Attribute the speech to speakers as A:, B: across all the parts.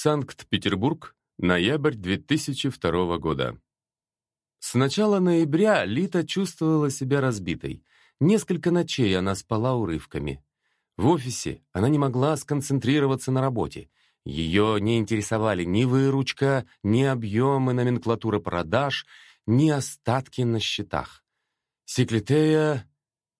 A: Санкт-Петербург, ноябрь 2002 года. С начала ноября Лита чувствовала себя разбитой. Несколько ночей она спала урывками. В офисе она не могла сконцентрироваться на работе. Ее не интересовали ни выручка, ни объемы номенклатуры продаж, ни остатки на счетах. Секлитея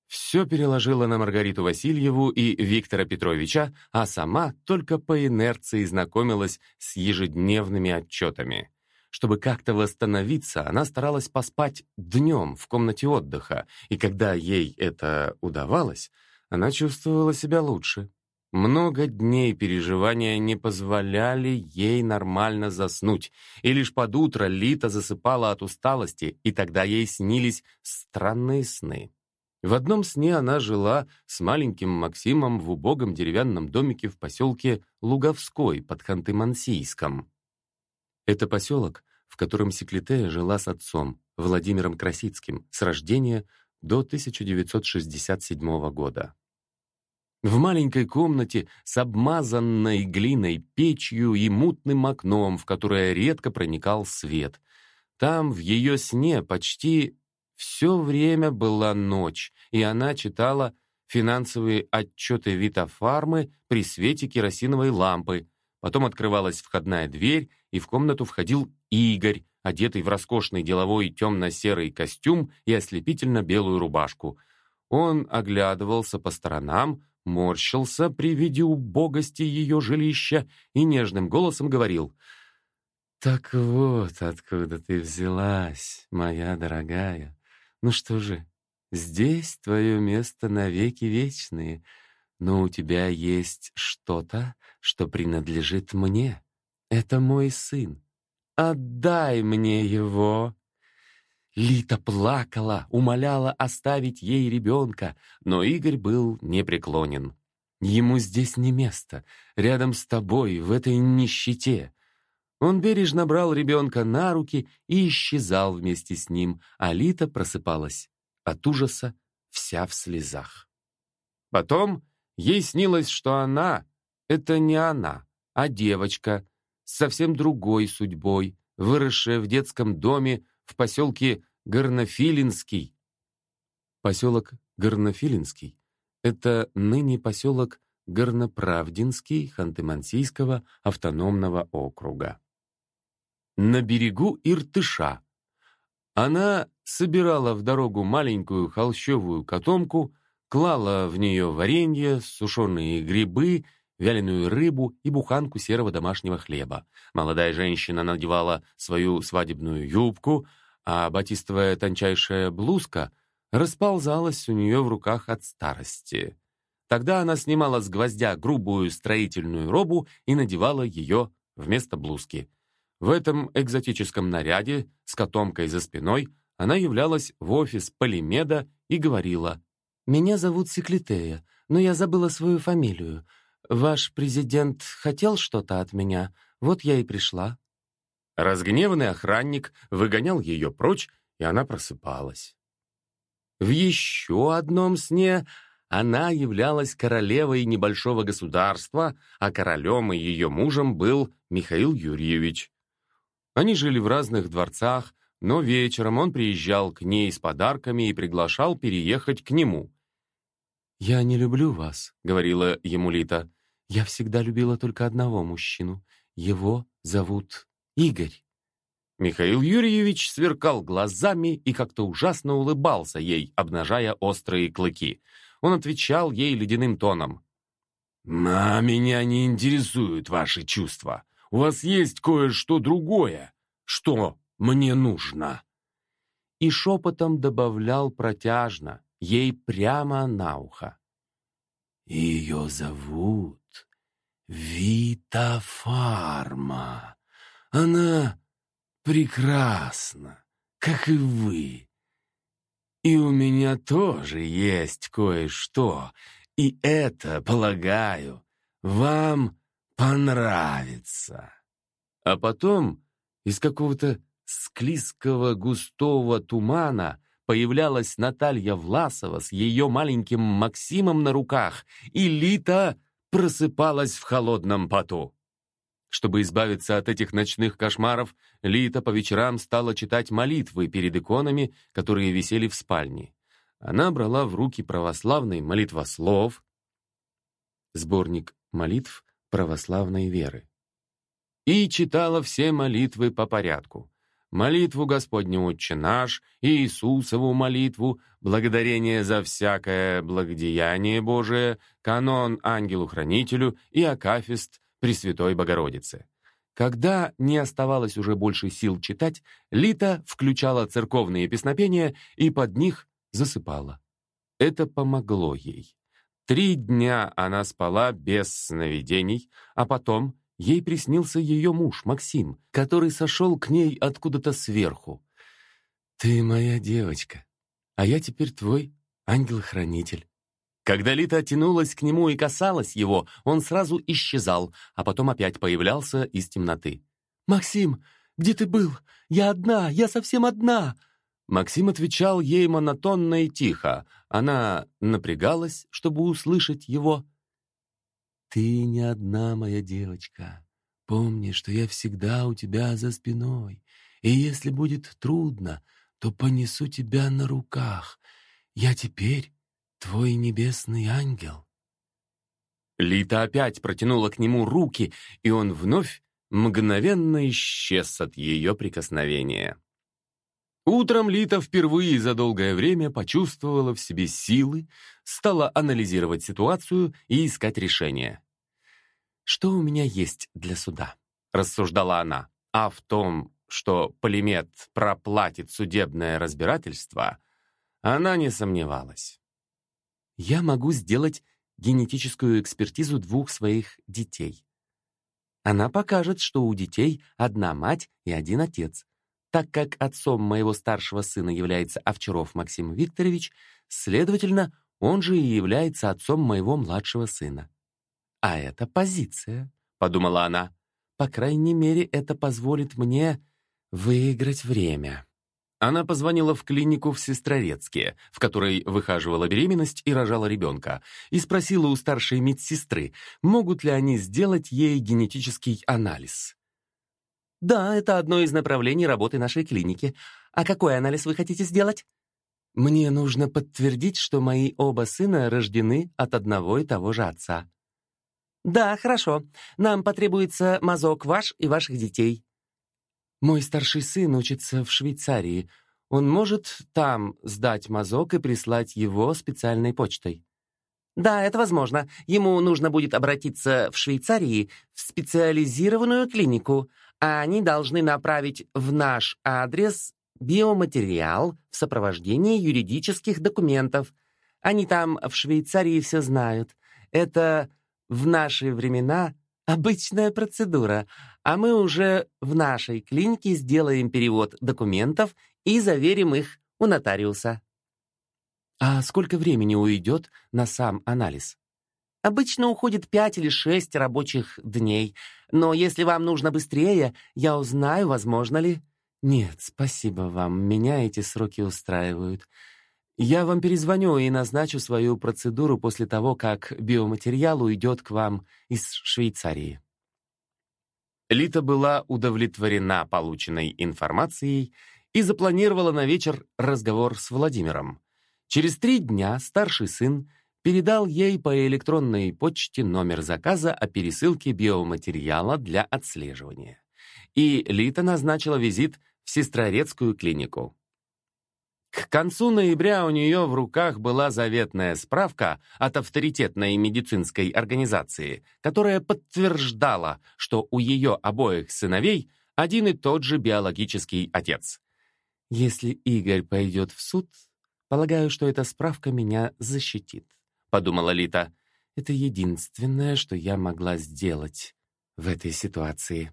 A: все переложила на Маргариту Васильеву и Виктора Петровича, а сама только по инерции знакомилась с ежедневными отчетами. Чтобы как-то восстановиться, она старалась поспать днем в комнате отдыха, и когда ей это удавалось, она чувствовала себя лучше. Много дней переживания не позволяли ей нормально заснуть, и лишь под утро Лита засыпала от усталости, и тогда ей снились странные сны. В одном сне она жила с маленьким Максимом в убогом деревянном домике в поселке Луговской под Ханты-Мансийском. Это поселок, в котором Секлитея жила с отцом, Владимиром Красицким, с рождения до 1967 года. В маленькой комнате с обмазанной глиной печью и мутным окном, в которое редко проникал свет. Там, в ее сне, почти все время была ночь, и она читала финансовые отчеты Витафармы при свете керосиновой лампы. Потом открывалась входная дверь, и в комнату входил Игорь, одетый в роскошный деловой темно-серый костюм и ослепительно-белую рубашку. Он оглядывался по сторонам, морщился при виде убогости ее жилища и нежным голосом говорил «Так вот откуда ты взялась, моя дорогая». Ну что же, здесь твое место навеки вечные, но у тебя есть что-то, что принадлежит мне. Это мой сын. Отдай мне его!» Лита плакала, умоляла оставить ей ребенка, но Игорь был непреклонен. Ему здесь не место, рядом с тобой, в этой нищете. Он бережно брал ребенка на руки и исчезал вместе с ним, а Лита просыпалась от ужаса, вся в слезах. Потом ей снилось, что она — это не она, а девочка с совсем другой судьбой, выросшая в детском доме в поселке Горнофилинский. Поселок Горнофилинский — это ныне поселок Горноправдинский Ханты-Мансийского автономного округа на берегу Иртыша. Она собирала в дорогу маленькую холщовую котомку, клала в нее варенье, сушеные грибы, вяленую рыбу и буханку серого домашнего хлеба. Молодая женщина надевала свою свадебную юбку, а батистовая тончайшая блузка расползалась у нее в руках от старости. Тогда она снимала с гвоздя грубую строительную робу и надевала ее вместо блузки. В этом экзотическом наряде с котомкой за спиной она являлась в офис Полимеда и говорила «Меня зовут Секлитея, но я забыла свою фамилию. Ваш президент хотел что-то от меня, вот я и пришла». Разгневанный охранник выгонял ее прочь, и она просыпалась. В еще одном сне она являлась королевой небольшого государства, а королем и ее мужем был Михаил Юрьевич. Они жили в разных дворцах, но вечером он приезжал к ней с подарками и приглашал переехать к нему. «Я не люблю вас», — говорила ему Лита. «Я всегда любила только одного мужчину. Его зовут Игорь». Михаил Юрьевич сверкал глазами и как-то ужасно улыбался ей, обнажая острые клыки. Он отвечал ей ледяным тоном. «А меня не интересуют ваши чувства. У вас есть кое-что другое. Что мне нужно?» И шепотом добавлял протяжно, ей прямо на ухо. «Ее зовут Вита Фарма. Она прекрасна, как и вы. И у меня тоже есть кое-что, и это, полагаю, вам понравится. А потом из какого-то склизкого густого тумана появлялась Наталья Власова с ее маленьким Максимом на руках, и Лита просыпалась в холодном поту. Чтобы избавиться от этих ночных кошмаров, Лита по вечерам стала читать молитвы перед иконами, которые висели в спальне. Она брала в руки православный молитвослов, сборник молитв православной веры, и читала все молитвы по порядку. Молитву Господню Отче наш, Иисусову молитву, благодарение за всякое благодеяние Божие, канон ангелу-хранителю и акафист Пресвятой Богородице. Когда не оставалось уже больше сил читать, Лита включала церковные песнопения и под них засыпала. Это помогло ей. Три дня она спала без сновидений, а потом ей приснился ее муж, Максим, который сошел к ней откуда-то сверху. «Ты моя девочка, а я теперь твой ангел-хранитель. Когда Лита тянулась к нему и касалась его, он сразу исчезал, а потом опять появлялся из темноты. «Максим, где ты был? Я одна, я совсем одна!» Максим отвечал ей монотонно и тихо. Она напрягалась, чтобы услышать его. «Ты не одна, моя девочка. Помни, что я всегда у тебя за спиной. И если будет трудно, то понесу тебя на руках. Я теперь твой небесный ангел». Лита опять протянула к нему руки, и он вновь мгновенно исчез от ее прикосновения. Утром Лита впервые за долгое время почувствовала в себе силы, стала анализировать ситуацию и искать решение. «Что у меня есть для суда?» — рассуждала она. А в том, что Полимет проплатит судебное разбирательство, она не сомневалась я могу сделать генетическую экспертизу двух своих детей. Она покажет, что у детей одна мать и один отец. Так как отцом моего старшего сына является Овчаров Максим Викторович, следовательно, он же и является отцом моего младшего сына. А это позиция, подумала она. По крайней мере, это позволит мне выиграть время. Она позвонила в клинику в Сестрорецке, в которой выхаживала беременность и рожала ребенка, и спросила у старшей медсестры, могут ли они сделать ей генетический анализ. «Да, это одно из направлений работы нашей клиники. А какой анализ вы хотите сделать?» «Мне нужно подтвердить, что мои оба сына рождены от одного и того же отца». «Да, хорошо. Нам потребуется мазок ваш и ваших детей», мой старший сын учится в Швейцарии. Он может там сдать мазок и прислать его специальной почтой. Да, это возможно. Ему нужно будет обратиться в Швейцарии в специализированную клинику, а они должны направить в наш адрес биоматериал в сопровождении юридических документов. Они там в Швейцарии все знают. Это в наши времена обычная процедура, а мы уже в нашей клинике сделаем перевод документов и заверим их у нотариуса. А сколько времени уйдет на сам анализ? Обычно уходит пять или шесть рабочих дней, но если вам нужно быстрее, я узнаю, возможно ли... Нет, спасибо вам, меня эти сроки устраивают. Я вам перезвоню и назначу свою процедуру после того, как биоматериал уйдет к вам из Швейцарии. Лита была удовлетворена полученной информацией и запланировала на вечер разговор с Владимиром. Через три дня старший сын передал ей по электронной почте номер заказа о пересылке биоматериала для отслеживания. И Лита назначила визит в Сестрорецкую клинику. К концу ноября у нее в руках была заветная справка от авторитетной медицинской организации, которая подтверждала, что у ее обоих сыновей один и тот же биологический отец. «Если Игорь пойдет в суд, полагаю, что эта справка меня защитит», — подумала Лита. «Это единственное, что я могла сделать в этой ситуации».